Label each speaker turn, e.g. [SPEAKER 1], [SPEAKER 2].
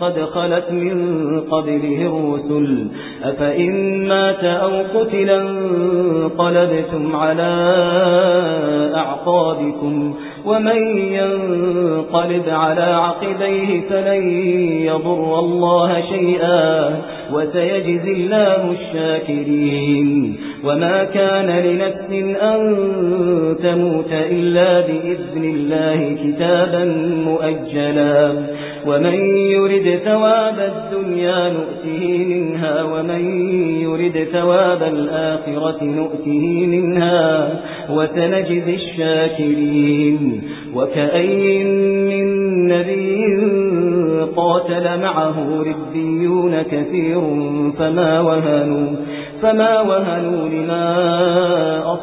[SPEAKER 1] قد خلت من قبله الرسل. أفإن مات أو قتلا قلبتم على أعقابكم ومن ينقلب على عقبيه فلن يضر الله شيئا وسيجزي الله الشاكرين. وما كان لنفس أن تموت إلا بإذن الله كتابا مؤجلا. ومن يرد ثواب الدنيا نؤته منها ومن يرد ثواب الآخرة نؤته منها وسنجزي الشاكرين. وكأي من نبي قاتل معه ربيون كثير فما وهنوا فما وهنوا لما